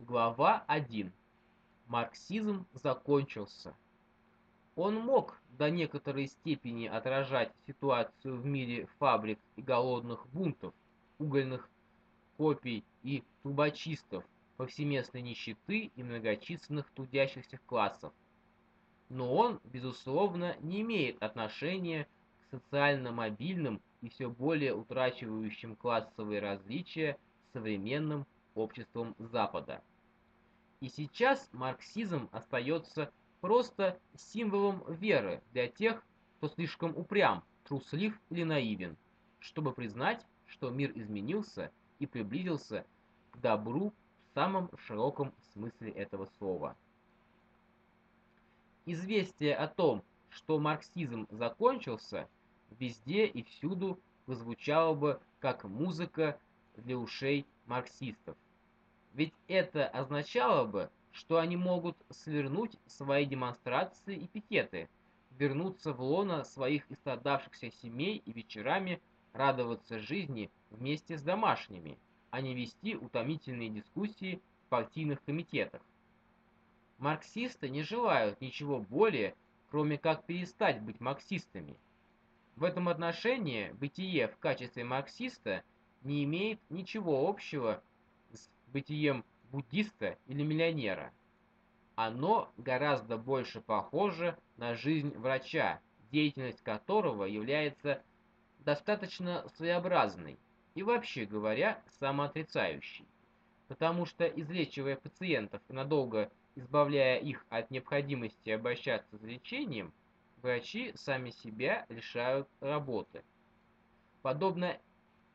Глава 1. Марксизм закончился. Он мог до некоторой степени отражать ситуацию в мире фабрик и голодных бунтов, угольных копий и трубочистов, повсеместной нищеты и многочисленных трудящихся классов. Но он, безусловно, не имеет отношения к социально мобильным и все более утрачивающим классовые различия современным обществом Запада. И сейчас марксизм остается просто символом веры для тех, кто слишком упрям, труслив или наивен, чтобы признать, что мир изменился и приблизился к добру в самом широком смысле этого слова. Известие о том, что марксизм закончился, везде и всюду прозвучало бы как музыка для ушей марксистов. Ведь это означало бы, что они могут свернуть свои демонстрации и пикеты, вернуться в лоно своих истрадавшихся семей и вечерами радоваться жизни вместе с домашними, а не вести утомительные дискуссии в партийных комитетах. Марксисты не желают ничего более, кроме как перестать быть марксистами. В этом отношении бытие в качестве марксиста не имеет ничего общего бытием буддиста или миллионера. Оно гораздо больше похоже на жизнь врача, деятельность которого является достаточно своеобразной и вообще говоря самоотрицающей, потому что излечивая пациентов и надолго избавляя их от необходимости обращаться за лечением, врачи сами себя лишают работы. Подобно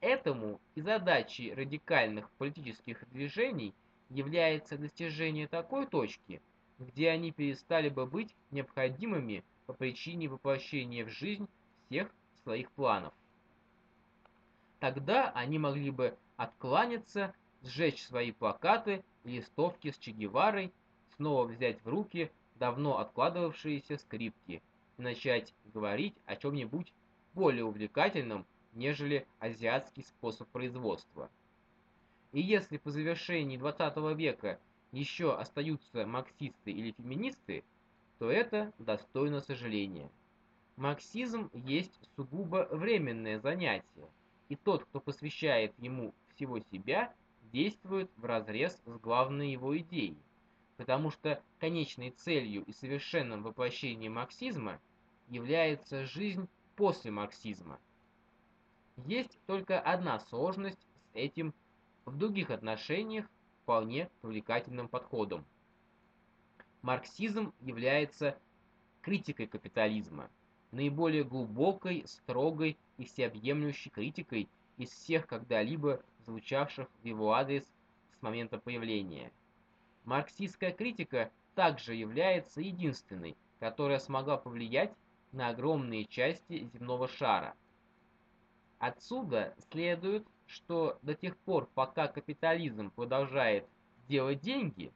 Этому и задачей радикальных политических движений является достижение такой точки, где они перестали бы быть необходимыми по причине воплощения в жизнь всех своих планов. Тогда они могли бы откланяться, сжечь свои плакаты листовки с Че Геварой, снова взять в руки давно откладывавшиеся скрипки и начать говорить о чем-нибудь более увлекательном, нежели азиатский способ производства. И если по завершении 20 века еще остаются марксисты или феминисты, то это достойно сожаления. Марксизм есть сугубо временное занятие, и тот, кто посвящает ему всего себя, действует вразрез с главной его идеей, потому что конечной целью и совершенным воплощением марксизма является жизнь после марксизма – есть только одна сложность с этим в других отношениях вполне привлекательным подходом. Марксизм является критикой капитализма, наиболее глубокой, строгой и всеобъемлющей критикой из всех когда-либо звучавших в его адрес с момента появления. Марксистская критика также является единственной, которая смогла повлиять на огромные части земного шара – Отсюда следует, что до тех пор, пока капитализм продолжает делать деньги,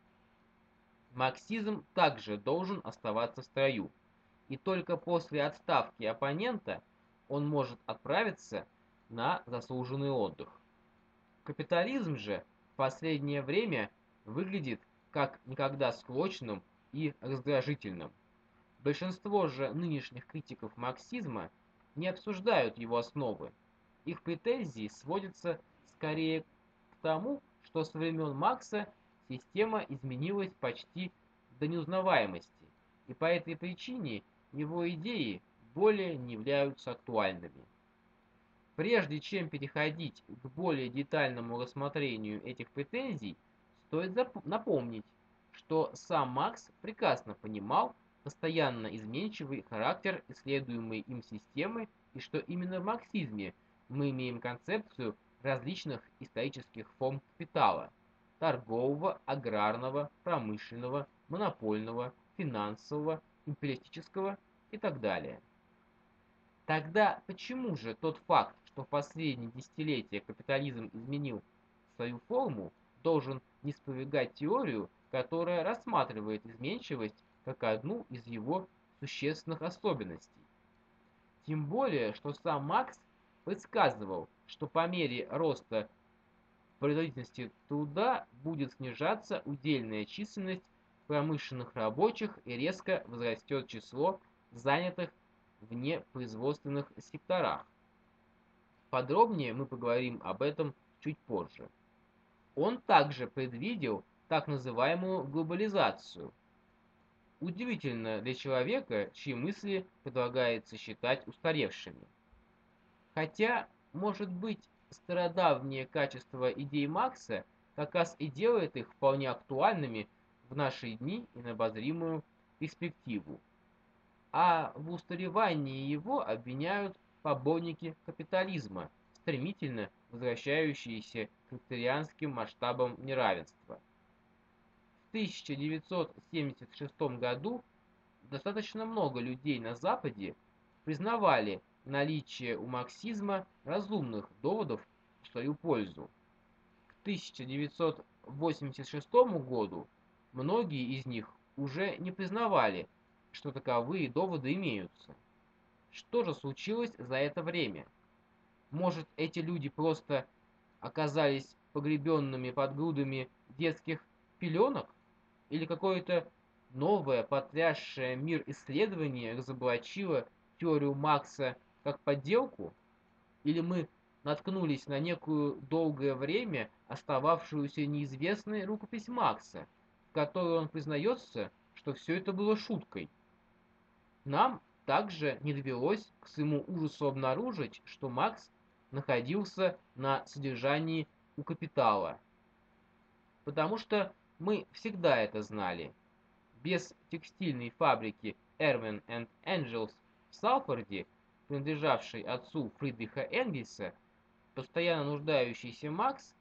марксизм также должен оставаться в строю, и только после отставки оппонента он может отправиться на заслуженный отдых. Капитализм же в последнее время выглядит как никогда склочным и раздражительным. Большинство же нынешних критиков марксизма не обсуждают его основы, их претензии сводятся скорее к тому, что с времен Макса система изменилась почти до неузнаваемости, и по этой причине его идеи более не являются актуальными. Прежде чем переходить к более детальному рассмотрению этих претензий, стоит напомнить, что сам Макс прекрасно понимал постоянно изменчивый характер исследуемой им системы и что именно в марксизме мы имеем концепцию различных исторических форм капитала – торгового, аграрного, промышленного, монопольного, финансового, империалистического и так далее. Тогда почему же тот факт, что в последние десятилетия капитализм изменил свою форму, должен не спровергать теорию, которая рассматривает изменчивость как одну из его существенных особенностей? Тем более, что сам Макс предсказывал, что по мере роста производительности труда будет снижаться удельная численность промышленных рабочих и резко возрастет число занятых в непроизводственных секторах. Подробнее мы поговорим об этом чуть позже. Он также предвидел так называемую глобализацию. Удивительно для человека, чьи мысли предлагается считать устаревшими. Хотя, может быть, стародавние качества идей Макса как раз и делает их вполне актуальными в наши дни и на обозримую перспективу. А в устаревании его обвиняют поборники капитализма, стремительно возвращающиеся к викторианским масштабам неравенства. В 1976 году достаточно много людей на Западе признавали наличие у марксизма разумных доводов в свою пользу. К 1986 году многие из них уже не признавали, что таковые доводы имеются. Что же случилось за это время? Может, эти люди просто оказались погребенными под грудами детских пеленок? Или какое-то новое, потрясшее мир исследование разоблачило теорию Макса как подделку? Или мы наткнулись на некую долгое время остававшуюся неизвестной рукопись Макса, в которой он признается, что все это было шуткой? Нам также не довелось к своему ужасу обнаружить, что Макс находился на содержании у капитала. Потому что мы всегда это знали. Без текстильной фабрики Erwin and Angels в Салфорде, принадлежавшей отцу Фридриха Энгельса, постоянно нуждающийся Макс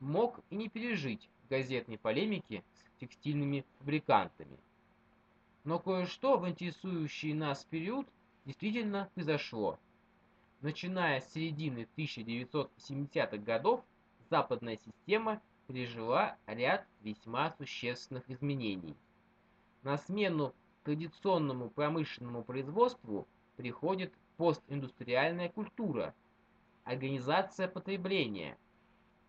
мог и не пережить газетной полемики с текстильными фабрикантами. Но кое-что в интересующий нас период действительно произошло. Начиная с середины 1970-х годов, западная система пережила ряд весьма существенных изменений. На смену традиционному промышленному производству приходит постиндустриальная культура, организация потребления,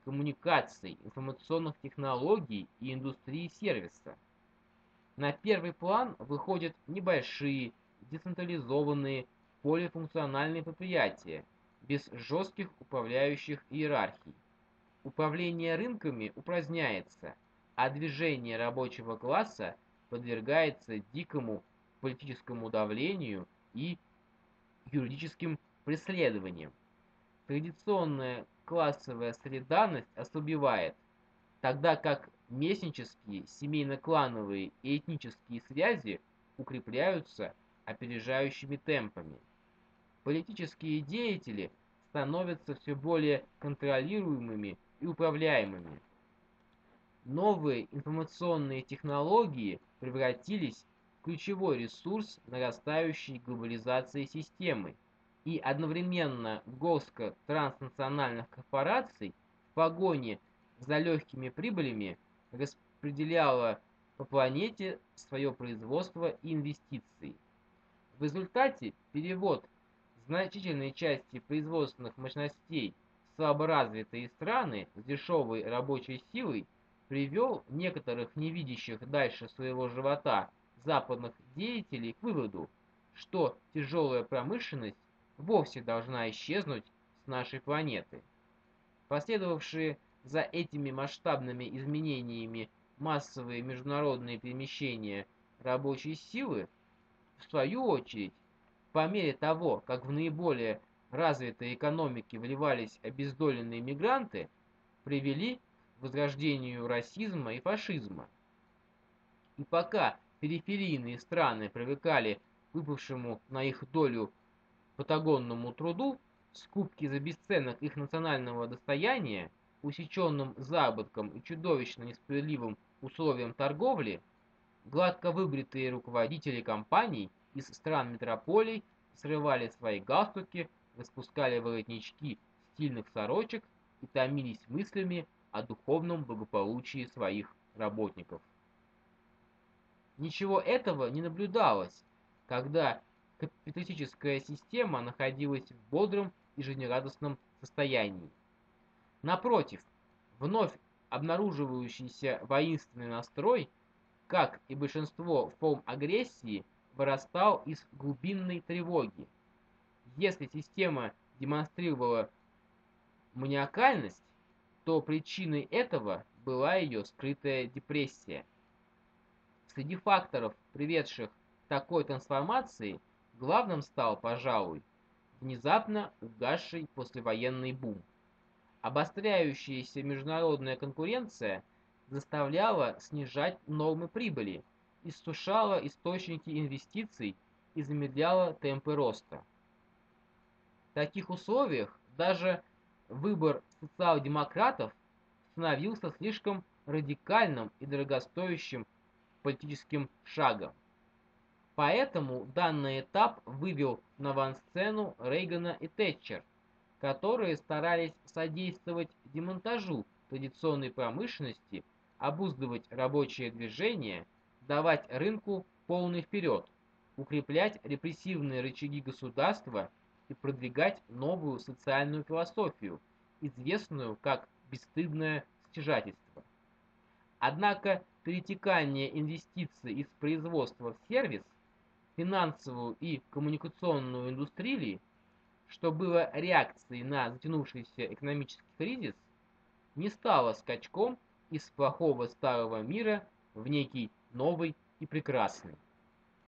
коммуникаций, информационных технологий и индустрии сервиса – на первый план выходят небольшие, децентрализованные, полифункциональные предприятия, без жестких управляющих иерархий. Управление рынками упраздняется, а движение рабочего класса подвергается дикому политическому давлению и юридическим преследованиям. Традиционная классовая солидарность ослабевает, тогда как Местнические, семейно-клановые и этнические связи укрепляются опережающими темпами. Политические деятели становятся все более контролируемыми и управляемыми. Новые информационные технологии превратились ключевой ресурс нарастающей глобализации системы, и одновременно горстка транснациональных корпораций в погоне за легкими прибылями – распределяла по планете свое производство и инвестиции. В результате перевод значительной части производственных мощностей в слаборазвитые страны с дешевой рабочей силой привел некоторых невидящих дальше своего живота западных деятелей к выводу, что тяжелая промышленность вовсе должна исчезнуть с нашей планеты. Последовавшие за этими масштабными изменениями массовые международные перемещения рабочей силы, в свою очередь, по мере того, как в наиболее развитые экономики вливались обездоленные мигранты, привели к возрождению расизма и фашизма. И пока периферийные страны привыкали к выпавшему на их долю патагонному труду, скупки за бесценок их национального достояния, усеченным заработком и чудовищно несправедливым условиям торговли, гладко выбритые руководители компаний из стран метрополий срывали свои галстуки, распускали воротнички стильных сорочек и томились мыслями о духовном благополучии своих работников. Ничего этого не наблюдалось, когда капиталистическая система находилась в бодром и жизнерадостном состоянии. Напротив, Вновь обнаруживающийся воинственный настрой, как и большинство форм агрессии, вырастал из глубинной тревоги. Если система демонстрировала маниакальность, то причиной этого была ее скрытая депрессия. Среди факторов, приведших к такой трансформации, главным стал, пожалуй, внезапно угасший послевоенный бум. Обостряющаяся международная конкуренция заставляла снижать нормы прибыли, иссушала источники инвестиций и замедляла темпы роста. В таких условиях даже выбор социал-демократов становился слишком радикальным и дорогостоящим политическим шагом. Поэтому данный этап вывел на авансцену Рейгана и Тэтчер, которые старались содействовать демонтажу традиционной промышленности, обуздывать рабочее движение, давать рынку полный вперед, укреплять репрессивные рычаги государства и продвигать новую социальную философию, известную как бесстыдное стяжательство. Однако перетекание инвестиций из производства в сервис, финансовую и коммуникационную индустрии, что было реакцией на затянувшийся экономический кризис, не стало скачком из плохого старого мира в некий новый и прекрасный.